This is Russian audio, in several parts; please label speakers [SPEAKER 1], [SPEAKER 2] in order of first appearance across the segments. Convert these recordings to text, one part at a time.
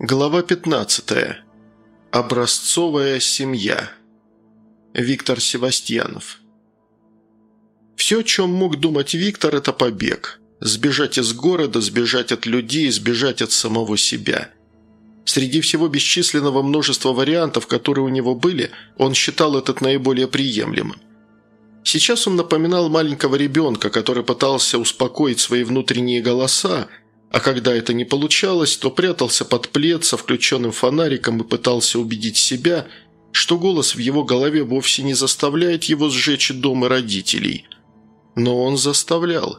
[SPEAKER 1] Глава 15. Образцовая семья. Виктор Севастьянов. Все, о чем мог думать Виктор, это побег. Сбежать из города, сбежать от людей, сбежать от самого себя. Среди всего бесчисленного множества вариантов, которые у него были, он считал этот наиболее приемлемым. Сейчас он напоминал маленького ребенка, который пытался успокоить свои внутренние голоса, а когда это не получалось, то прятался под плед со включенным фонариком и пытался убедить себя, что голос в его голове вовсе не заставляет его сжечь дом и родителей. Но он заставлял.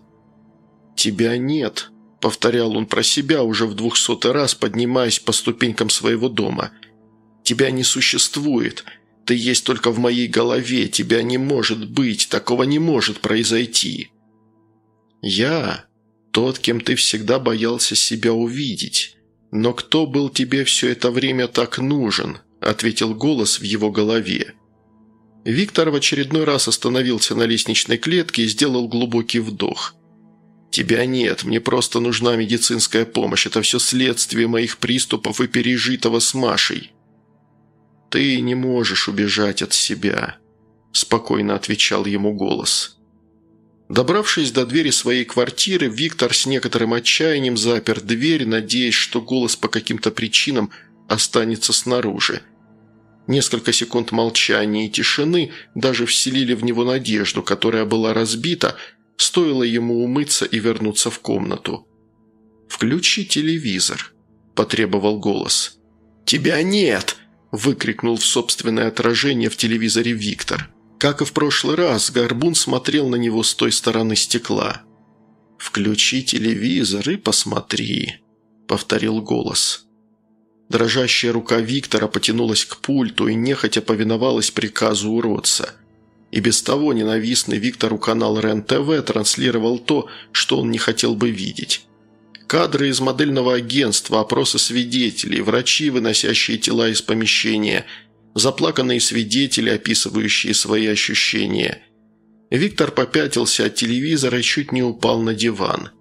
[SPEAKER 1] «Тебя нет», – повторял он про себя уже в двухсотый раз, поднимаясь по ступенькам своего дома. «Тебя не существует. Ты есть только в моей голове. Тебя не может быть. Такого не может произойти». «Я», тот, кем ты всегда боялся себя увидеть. Но кто был тебе все это время так нужен?» – ответил голос в его голове. Виктор в очередной раз остановился на лестничной клетке и сделал глубокий вдох. «Тебя нет, мне просто нужна медицинская помощь. Это все следствие моих приступов и пережитого с Машей». «Ты не можешь убежать от себя», – спокойно отвечал ему голос. Добравшись до двери своей квартиры, Виктор с некоторым отчаянием запер дверь, надеясь, что голос по каким-то причинам останется снаружи. Несколько секунд молчания и тишины даже вселили в него надежду, которая была разбита, стоило ему умыться и вернуться в комнату. «Включи телевизор», – потребовал голос. «Тебя нет!» – выкрикнул в собственное отражение в телевизоре Виктор. Как и в прошлый раз, Горбун смотрел на него с той стороны стекла. «Включи телевизор и посмотри», – повторил голос. Дрожащая рука Виктора потянулась к пульту и нехотя повиновалась приказу уродца. И без того ненавистный Виктору канал РЕН-ТВ транслировал то, что он не хотел бы видеть. Кадры из модельного агентства, опросы свидетелей, врачи, выносящие тела из помещения – заплаканные свидетели, описывающие свои ощущения. Виктор попятился от телевизора и чуть не упал на диван.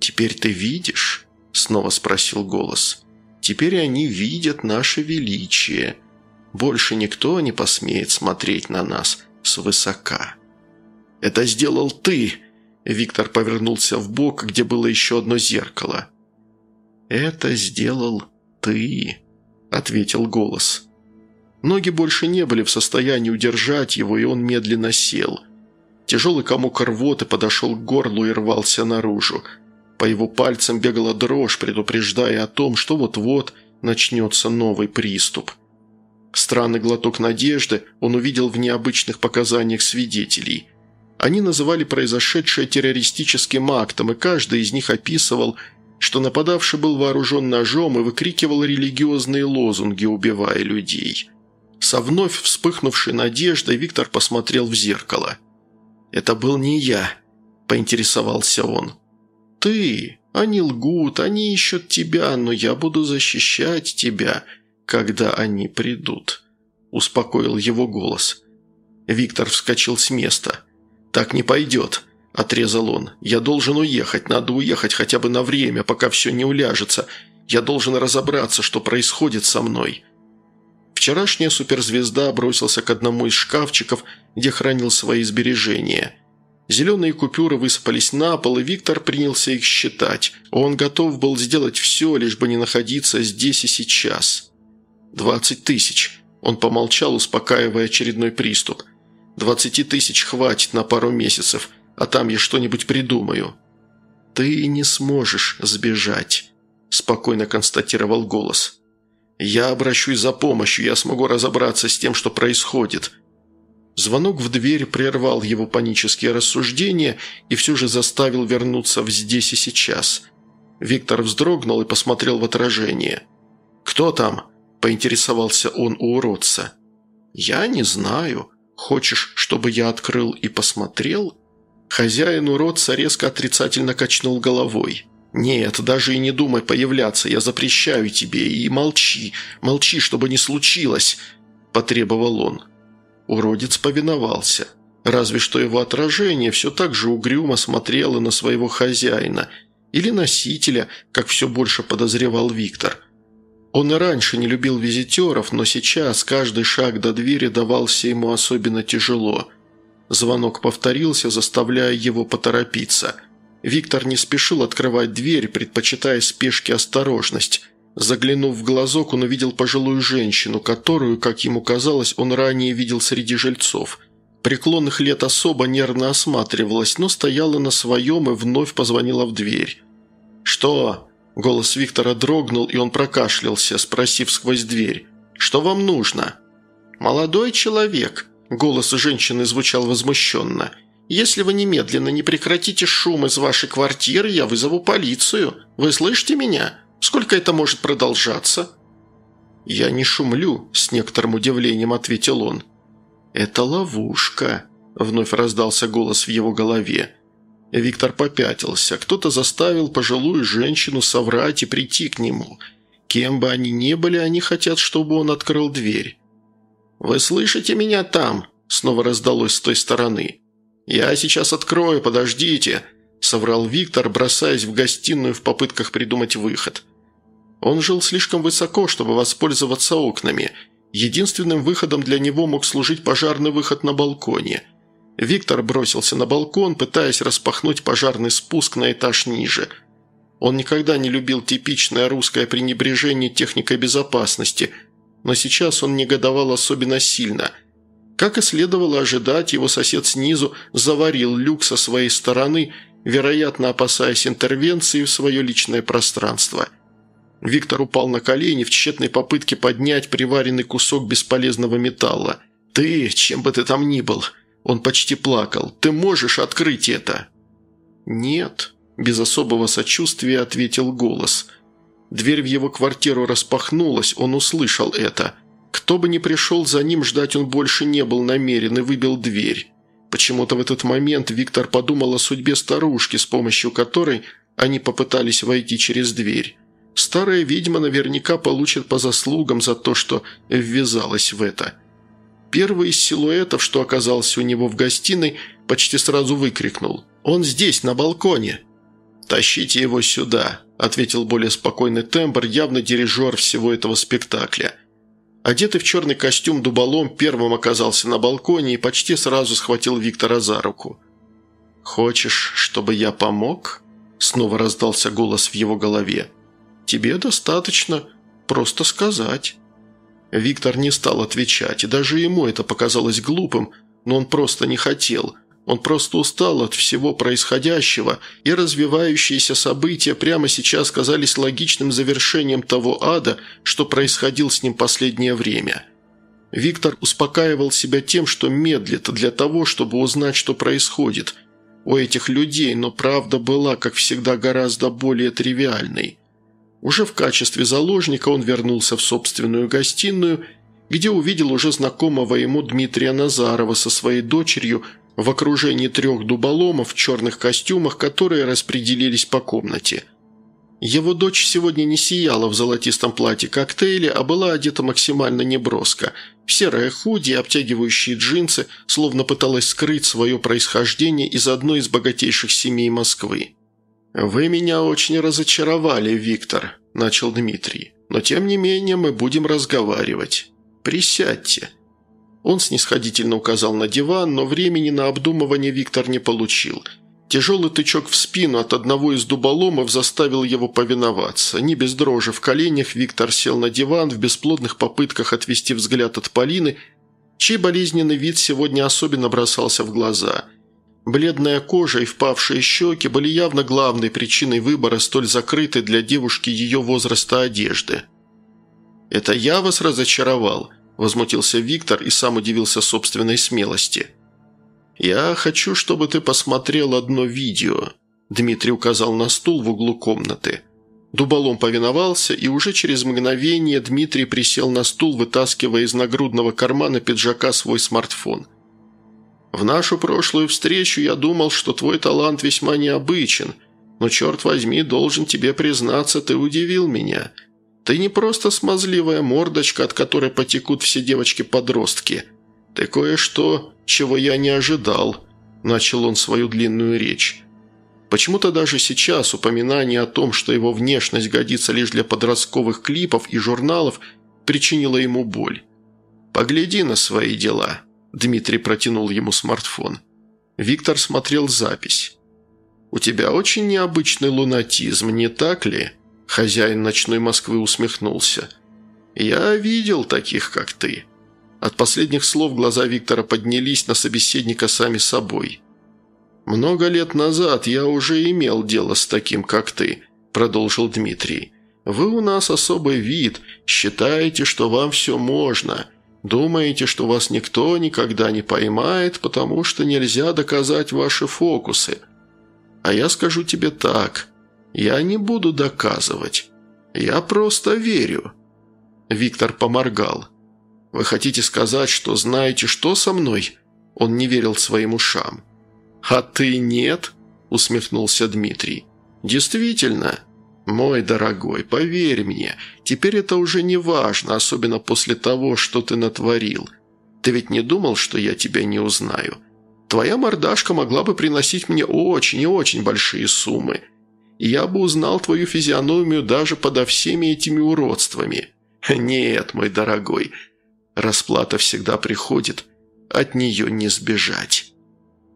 [SPEAKER 1] «Теперь ты видишь?» – снова спросил голос. «Теперь они видят наше величие. Больше никто не посмеет смотреть на нас свысока». «Это сделал ты!» – Виктор повернулся в бок, где было еще одно зеркало. «Это сделал ты», – ответил голос. Ноги больше не были в состоянии удержать его, и он медленно сел. Тяжелый комок рвоты подошел к горлу и рвался наружу. По его пальцам бегала дрожь, предупреждая о том, что вот-вот начнется новый приступ. Странный глоток надежды он увидел в необычных показаниях свидетелей. Они называли произошедшее террористическим актом, и каждый из них описывал, что нападавший был вооружен ножом и выкрикивал религиозные лозунги, убивая людей. Со вновь вспыхнувшей надеждой Виктор посмотрел в зеркало. «Это был не я», – поинтересовался он. «Ты. Они лгут, они ищут тебя, но я буду защищать тебя, когда они придут», – успокоил его голос. Виктор вскочил с места. «Так не пойдет», – отрезал он. «Я должен уехать, надо уехать хотя бы на время, пока все не уляжется. Я должен разобраться, что происходит со мной». Вчерашняя суперзвезда бросился к одному из шкафчиков, где хранил свои сбережения. Зеленые купюры высыпались на пол, и Виктор принялся их считать. Он готов был сделать все, лишь бы не находиться здесь и сейчас. «Двадцать тысяч». Он помолчал, успокаивая очередной приступ. «Двадцати тысяч хватит на пару месяцев, а там я что-нибудь придумаю». «Ты не сможешь сбежать», – спокойно констатировал голос. «Я обращусь за помощью, я смогу разобраться с тем, что происходит». Звонок в дверь прервал его панические рассуждения и все же заставил вернуться в здесь и сейчас. Виктор вздрогнул и посмотрел в отражение. «Кто там?» – поинтересовался он у уродца. «Я не знаю. Хочешь, чтобы я открыл и посмотрел?» Хозяин уродца резко отрицательно качнул головой. «Нет, даже и не думай появляться, я запрещаю тебе, и молчи, молчи, чтобы не случилось», – потребовал он. Уродец повиновался. Разве что его отражение все так же угрюмо смотрело на своего хозяина или носителя, как все больше подозревал Виктор. Он и раньше не любил визитеров, но сейчас каждый шаг до двери давался ему особенно тяжело. Звонок повторился, заставляя его поторопиться. Виктор не спешил открывать дверь, предпочитая спешке осторожность. Заглянув в глазок, он увидел пожилую женщину, которую, как ему казалось, он ранее видел среди жильцов. Преклонных лет особо нервно осматривалась, но стояла на своем и вновь позвонила в дверь. «Что?» Голос Виктора дрогнул, и он прокашлялся, спросив сквозь дверь. «Что вам нужно?» «Молодой человек», – голос женщины звучал возмущенно. «Если вы немедленно не прекратите шум из вашей квартиры, я вызову полицию. Вы слышите меня? Сколько это может продолжаться?» «Я не шумлю», – с некоторым удивлением ответил он. «Это ловушка», – вновь раздался голос в его голове. Виктор попятился. Кто-то заставил пожилую женщину соврать и прийти к нему. Кем бы они ни были, они хотят, чтобы он открыл дверь. «Вы слышите меня там?» – снова раздалось с той стороны. «Я сейчас открою, подождите», – соврал Виктор, бросаясь в гостиную в попытках придумать выход. Он жил слишком высоко, чтобы воспользоваться окнами. Единственным выходом для него мог служить пожарный выход на балконе – Виктор бросился на балкон, пытаясь распахнуть пожарный спуск на этаж ниже. Он никогда не любил типичное русское пренебрежение техникой безопасности, но сейчас он негодовал особенно сильно. Как и следовало ожидать, его сосед снизу заварил люк со своей стороны, вероятно, опасаясь интервенции в свое личное пространство. Виктор упал на колени в тщетной попытке поднять приваренный кусок бесполезного металла. «Ты, чем бы ты там ни был», он почти плакал. «Ты можешь открыть это?» «Нет», – без особого сочувствия ответил голос. Дверь в его квартиру распахнулась, он услышал это. Кто бы ни пришел за ним, ждать он больше не был намерен и выбил дверь. Почему-то в этот момент Виктор подумал о судьбе старушки, с помощью которой они попытались войти через дверь. Старая ведьма наверняка получит по заслугам за то, что ввязалась в это – Первый из силуэтов, что оказался у него в гостиной, почти сразу выкрикнул. «Он здесь, на балконе!» «Тащите его сюда», – ответил более спокойный тембр, явно дирижер всего этого спектакля. Одетый в черный костюм дуболом первым оказался на балконе и почти сразу схватил Виктора за руку. «Хочешь, чтобы я помог?» – снова раздался голос в его голове. «Тебе достаточно просто сказать». Виктор не стал отвечать, и даже ему это показалось глупым, но он просто не хотел. Он просто устал от всего происходящего, и развивающиеся события прямо сейчас казались логичным завершением того ада, что происходил с ним последнее время. Виктор успокаивал себя тем, что медлит для того, чтобы узнать, что происходит у этих людей, но правда была, как всегда, гораздо более тривиальной. Уже в качестве заложника он вернулся в собственную гостиную, где увидел уже знакомого ему Дмитрия Назарова со своей дочерью в окружении трех дуболомов в черных костюмах, которые распределились по комнате. Его дочь сегодня не сияла в золотистом платье коктейля, а была одета максимально неброско. В серое худи и обтягивающие джинсы, словно пыталась скрыть свое происхождение из одной из богатейших семей Москвы. «Вы меня очень разочаровали, Виктор», – начал Дмитрий. «Но тем не менее мы будем разговаривать. Присядьте». Он снисходительно указал на диван, но времени на обдумывание Виктор не получил. Тяжелый тычок в спину от одного из дуболомов заставил его повиноваться. Не без дрожи в коленях Виктор сел на диван в бесплодных попытках отвести взгляд от Полины, чей болезненный вид сегодня особенно бросался в глаза – Бледная кожа и впавшие щеки были явно главной причиной выбора столь закрытой для девушки ее возраста одежды. «Это я вас разочаровал?» – возмутился Виктор и сам удивился собственной смелости. «Я хочу, чтобы ты посмотрел одно видео», – Дмитрий указал на стул в углу комнаты. Дуболом повиновался, и уже через мгновение Дмитрий присел на стул, вытаскивая из нагрудного кармана пиджака свой смартфон – в нашу прошлую встречу я думал, что твой талант весьма необычен, но, черт возьми, должен тебе признаться, ты удивил меня. Ты не просто смазливая мордочка, от которой потекут все девочки-подростки. Ты кое-что, чего я не ожидал», – начал он свою длинную речь. Почему-то даже сейчас упоминание о том, что его внешность годится лишь для подростковых клипов и журналов, причинило ему боль. «Погляди на свои дела», – Дмитрий протянул ему смартфон. Виктор смотрел запись. «У тебя очень необычный лунатизм, не так ли?» Хозяин ночной Москвы усмехнулся. «Я видел таких, как ты». От последних слов глаза Виктора поднялись на собеседника сами собой. «Много лет назад я уже имел дело с таким, как ты», – продолжил Дмитрий. «Вы у нас особый вид, считаете, что вам все можно, думаете, что вас никто никогда не поймает, потому что нельзя доказать ваши фокусы. А я скажу тебе так, я не буду доказывать, я просто верю». Виктор поморгал. «Вы хотите сказать, что знаете, что со мной?» Он не верил своим ушам. «А ты нет?» – усмехнулся Дмитрий. «Действительно, мой дорогой, поверь мне, теперь это уже не важно, особенно после того, что ты натворил. Ты ведь не думал, что я тебя не узнаю? Твоя мордашка могла бы приносить мне очень и очень большие суммы. Я бы узнал твою физиономию даже подо всеми этими уродствами. Нет, мой дорогой, расплата всегда приходит, от нее не сбежать».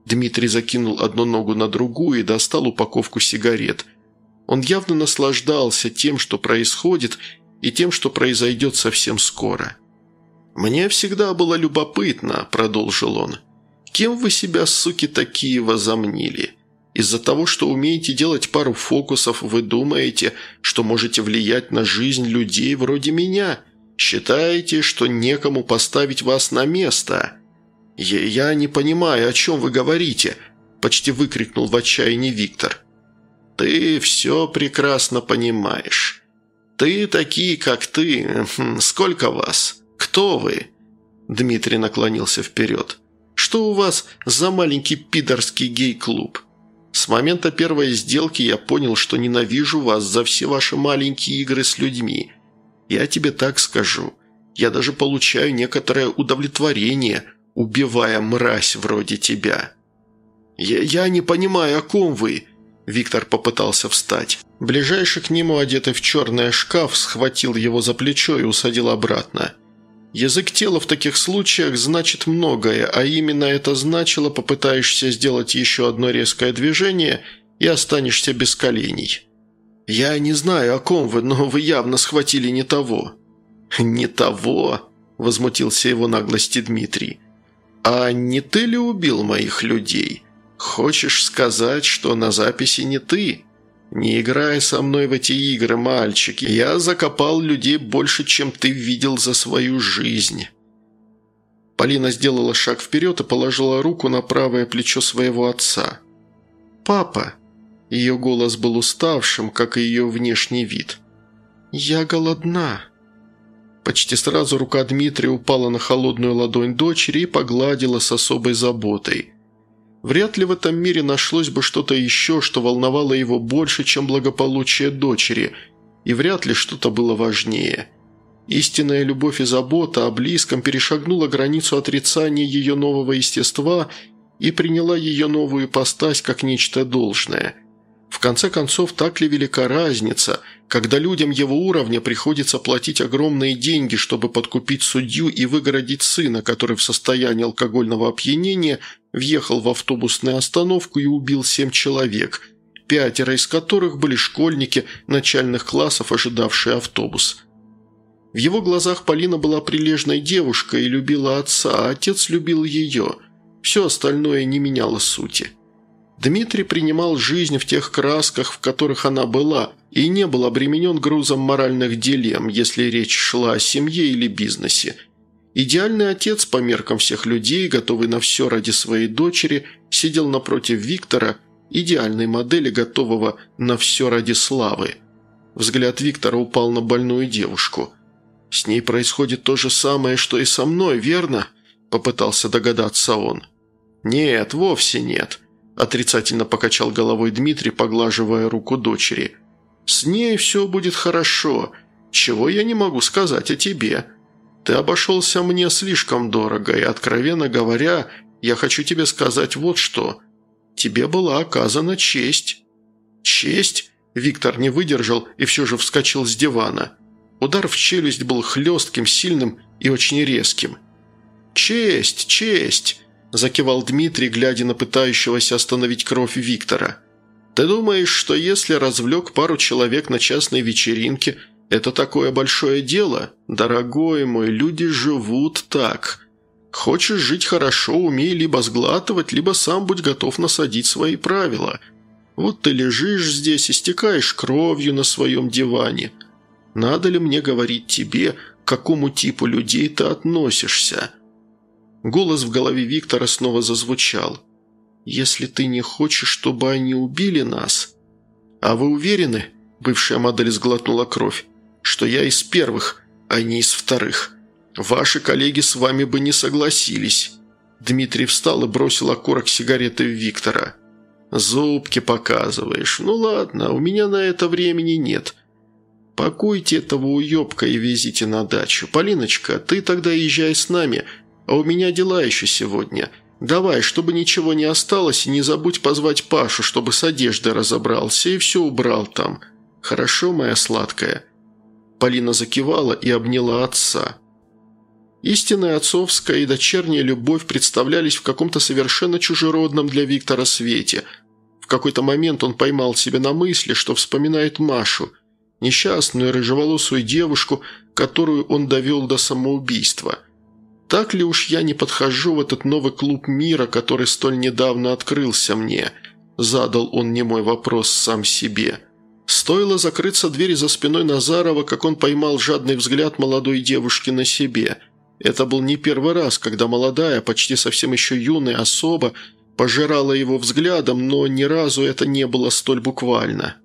[SPEAKER 1] Дмитрий закинул одну ногу на другую и достал упаковку сигарет. Он явно наслаждался тем, что происходит, и тем, что произойдет совсем скоро. «Мне всегда было любопытно», – продолжил он. «Кем вы себя, суки, такие возомнили? Из-за того, что умеете делать пару фокусов, вы думаете, что можете влиять на жизнь людей вроде меня? Считаете, что некому поставить вас на место?» «Я, я не понимаю, о чем вы говорите», – почти выкрикнул в отчаянии Виктор. «Ты все прекрасно понимаешь. Ты такие, как ты. Хм, сколько вас? Кто вы?» Дмитрий наклонился вперед. «Что у вас за маленький пидорский гей-клуб? С момента первой сделки я понял, что ненавижу вас за все ваши маленькие игры с людьми. Я тебе так скажу. Я даже получаю некоторое удовлетворение – убивая мразь вроде тебя». «Я, я не понимаю, о ком вы?» Виктор попытался встать. Ближайший к нему, одетый в черный шкаф, схватил его за плечо и усадил обратно. Язык тела в таких случаях значит многое, а именно это значило, попытаешься сделать еще одно резкое движение и останешься без коленей. «Я не знаю, о ком вы, но вы явно схватили не того». «Не того?» – возмутился его наглости Дмитрий. «А не ты ли убил моих людей? Хочешь сказать, что на записи не ты? Не играй со мной в эти игры, мальчики. Я закопал людей больше, чем ты видел за свою жизнь». Полина сделала шаг вперед и положила руку на правое плечо своего отца. «Папа!» Ее голос был уставшим, как и ее внешний вид. «Я голодна!» Почти сразу рука Дмитрия упала на холодную ладонь дочери и погладила с особой заботой. Вряд ли в этом мире нашлось бы что-то еще, что волновало его больше, чем благополучие дочери, и вряд ли что-то было важнее. Истинная любовь и забота о близком перешагнула границу отрицания ее нового естества и приняла ее новую ипостась как нечто должное – в конце концов, так ли велика разница, когда людям его уровня приходится платить огромные деньги, чтобы подкупить судью и выгородить сына, который в состоянии алкогольного опьянения въехал в автобусную остановку и убил семь человек, пятеро из которых были школьники начальных классов, ожидавшие автобус. В его глазах Полина была прилежной девушкой и любила отца, а отец любил ее. Все остальное не меняло сути. Дмитрий принимал жизнь в тех красках, в которых она была, и не был обременен грузом моральных дилемм, если речь шла о семье или бизнесе. Идеальный отец по меркам всех людей, готовый на все ради своей дочери, сидел напротив Виктора, идеальной модели, готового на все ради славы. Взгляд Виктора упал на больную девушку. «С ней происходит то же самое, что и со мной, верно?» – попытался догадаться он. «Нет, вовсе нет», – отрицательно покачал головой Дмитрий, поглаживая руку дочери. «С ней все будет хорошо. Чего я не могу сказать о тебе? Ты обошелся мне слишком дорого, и, откровенно говоря, я хочу тебе сказать вот что. Тебе была оказана честь». «Честь?» Виктор не выдержал и все же вскочил с дивана. Удар в челюсть был хлестким, сильным и очень резким. «Честь! Честь!» – закивал Дмитрий, глядя на пытающегося остановить кровь Виктора. «Ты думаешь, что если развлек пару человек на частной вечеринке, это такое большое дело? Дорогой мой, люди живут так. Хочешь жить хорошо, умей либо сглатывать, либо сам будь готов насадить свои правила. Вот ты лежишь здесь и стекаешь кровью на своем диване. Надо ли мне говорить тебе, к какому типу людей ты относишься?» Голос в голове Виктора снова зазвучал. «Если ты не хочешь, чтобы они убили нас...» «А вы уверены?» – бывшая модель сглотнула кровь. «Что я из первых, а не из вторых. Ваши коллеги с вами бы не согласились». Дмитрий встал и бросил окурок сигареты в Виктора. «Зубки показываешь. Ну ладно, у меня на это времени нет. Пакуйте этого уебка и везите на дачу. Полиночка, ты тогда езжай с нами, а у меня дела еще сегодня. Давай, чтобы ничего не осталось, и не забудь позвать Пашу, чтобы с одеждой разобрался и все убрал там. Хорошо, моя сладкая?» Полина закивала и обняла отца. Истинная отцовская и дочерняя любовь представлялись в каком-то совершенно чужеродном для Виктора свете. В какой-то момент он поймал себя на мысли, что вспоминает Машу, несчастную рыжеволосую девушку, которую он довел до самоубийства – так ли уж я не подхожу в этот новый клуб мира, который столь недавно открылся мне?» Задал он немой вопрос сам себе. Стоило закрыться двери за спиной Назарова, как он поймал жадный взгляд молодой девушки на себе. Это был не первый раз, когда молодая, почти совсем еще юная особа пожирала его взглядом, но ни разу это не было столь буквально.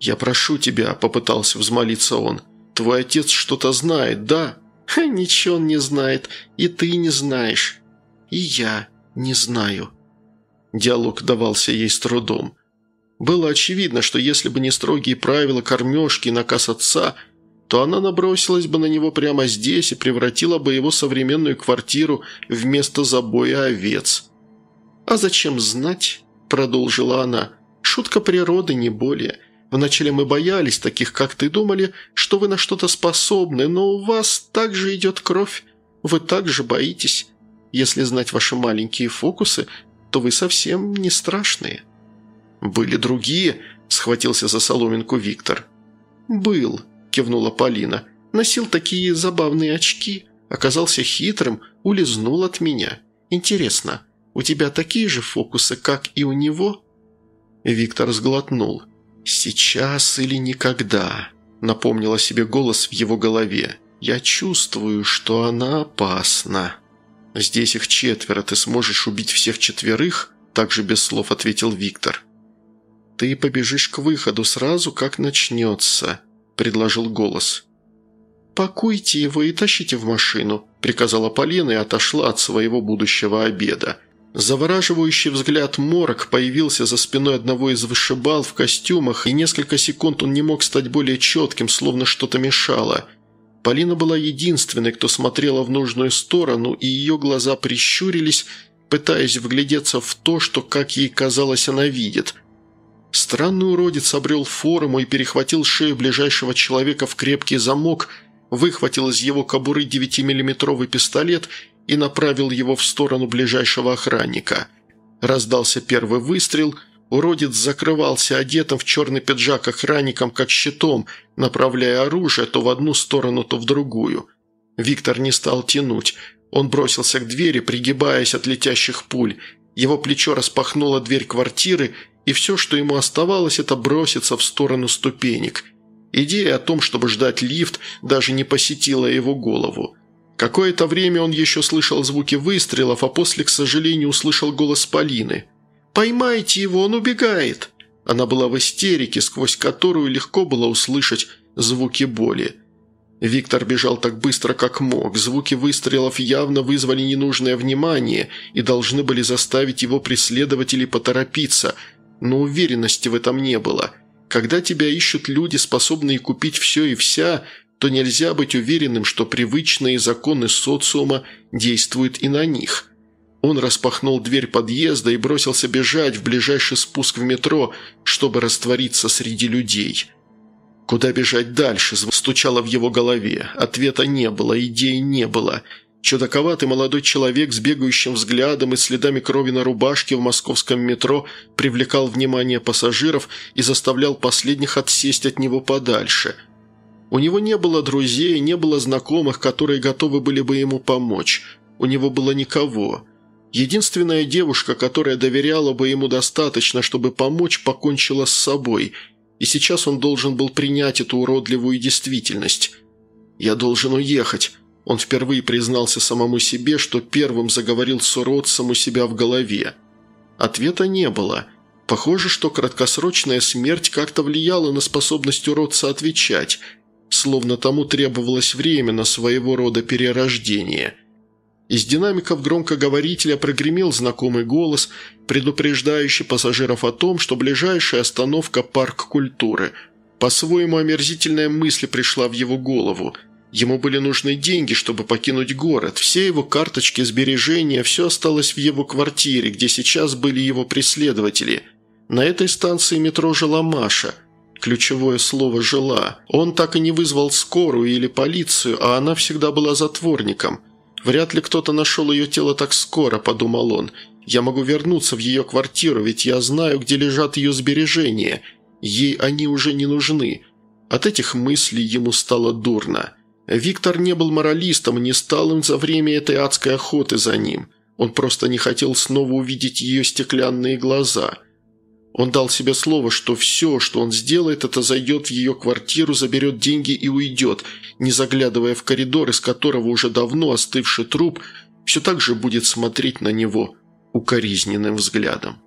[SPEAKER 1] «Я прошу тебя», – попытался взмолиться он. «Твой отец что-то знает, да?» «Ничего он не знает, и ты не знаешь, и я не знаю». Диалог давался ей с трудом. Было очевидно, что если бы не строгие правила кормежки и наказ отца, то она набросилась бы на него прямо здесь и превратила бы его современную квартиру в место забоя овец. «А зачем знать?» – продолжила она. «Шутка природы, не более. Вначале мы боялись таких, как ты, думали, что вы на что-то способны, но у вас также идет кровь. Вы также боитесь. Если знать ваши маленькие фокусы, то вы совсем не страшные». «Были другие?» – схватился за соломинку Виктор. «Был», – кивнула Полина. «Носил такие забавные очки, оказался хитрым, улизнул от меня. Интересно, у тебя такие же фокусы, как и у него?» Виктор сглотнул. «Сейчас или никогда», – напомнила себе голос в его голове. «Я чувствую, что она опасна». «Здесь их четверо, ты сможешь убить всех четверых?» – также без слов ответил Виктор. «Ты побежишь к выходу сразу, как начнется», – предложил голос. «Пакуйте его и тащите в машину», – приказала Полина и отошла от своего будущего обеда. Завораживающий взгляд морок появился за спиной одного из вышибал в костюмах, и несколько секунд он не мог стать более четким, словно что-то мешало. Полина была единственной, кто смотрела в нужную сторону, и ее глаза прищурились, пытаясь вглядеться в то, что, как ей казалось, она видит. Странный уродец обрел форму и перехватил шею ближайшего человека в крепкий замок, выхватил из его кобуры 9-миллиметровый пистолет и направил его в сторону ближайшего охранника. Раздался первый выстрел, уродец закрывался одетым в черный пиджак охранником как щитом, направляя оружие то в одну сторону, то в другую. Виктор не стал тянуть. Он бросился к двери, пригибаясь от летящих пуль. Его плечо распахнуло дверь квартиры, и все, что ему оставалось, это броситься в сторону ступенек. Идея о том, чтобы ждать лифт, даже не посетила его голову. Какое-то время он еще слышал звуки выстрелов, а после, к сожалению, услышал голос Полины. «Поймайте его, он убегает!» Она была в истерике, сквозь которую легко было услышать звуки боли. Виктор бежал так быстро, как мог. Звуки выстрелов явно вызвали ненужное внимание и должны были заставить его преследователей поторопиться, но уверенности в этом не было. Когда тебя ищут люди, способные купить все и вся, то нельзя быть уверенным, что привычные законы социума действуют и на них. Он распахнул дверь подъезда и бросился бежать в ближайший спуск в метро, чтобы раствориться среди людей. Куда бежать дальше, стучало в его голове. Ответа не было, идеи не было. Чудаковатый молодой человек с бегающим взглядом и следами крови на рубашке в московском метро привлекал внимание пассажиров и заставлял последних отсесть от него подальше. У него не было друзей, не было знакомых, которые готовы были бы ему помочь. У него было никого. Единственная девушка, которая доверяла бы ему достаточно, чтобы помочь, покончила с собой, и сейчас он должен был принять эту уродливую действительность. «Я должен уехать», он впервые признался самому себе, что первым заговорил с уродцем у себя в голове. Ответа не было. Похоже, что краткосрочная смерть как-то влияла на способность уродца отвечать, словно тому требовалось время на своего рода перерождение – из динамиков громкоговорителя прогремел знакомый голос, предупреждающий пассажиров о том, что ближайшая остановка – парк культуры. По-своему омерзительная мысль пришла в его голову. Ему были нужны деньги, чтобы покинуть город. Все его карточки сбережения, все осталось в его квартире, где сейчас были его преследователи. На этой станции метро жила Маша – Ключевое слово «жила». Он так и не вызвал скорую или полицию, а она всегда была затворником. «Вряд ли кто-то нашел ее тело так скоро», – подумал он. «Я могу вернуться в ее квартиру, ведь я знаю, где лежат ее сбережения. Ей они уже не нужны». От этих мыслей ему стало дурно. Виктор не был моралистом, не стал им за время этой адской охоты за ним. Он просто не хотел снова увидеть ее стеклянные глаза – он дал себе слово, что все, что он сделает, это зайдет в ее квартиру, заберет деньги и уйдет, не заглядывая в коридор, из которого уже давно остывший труп все так же будет смотреть на него укоризненным взглядом.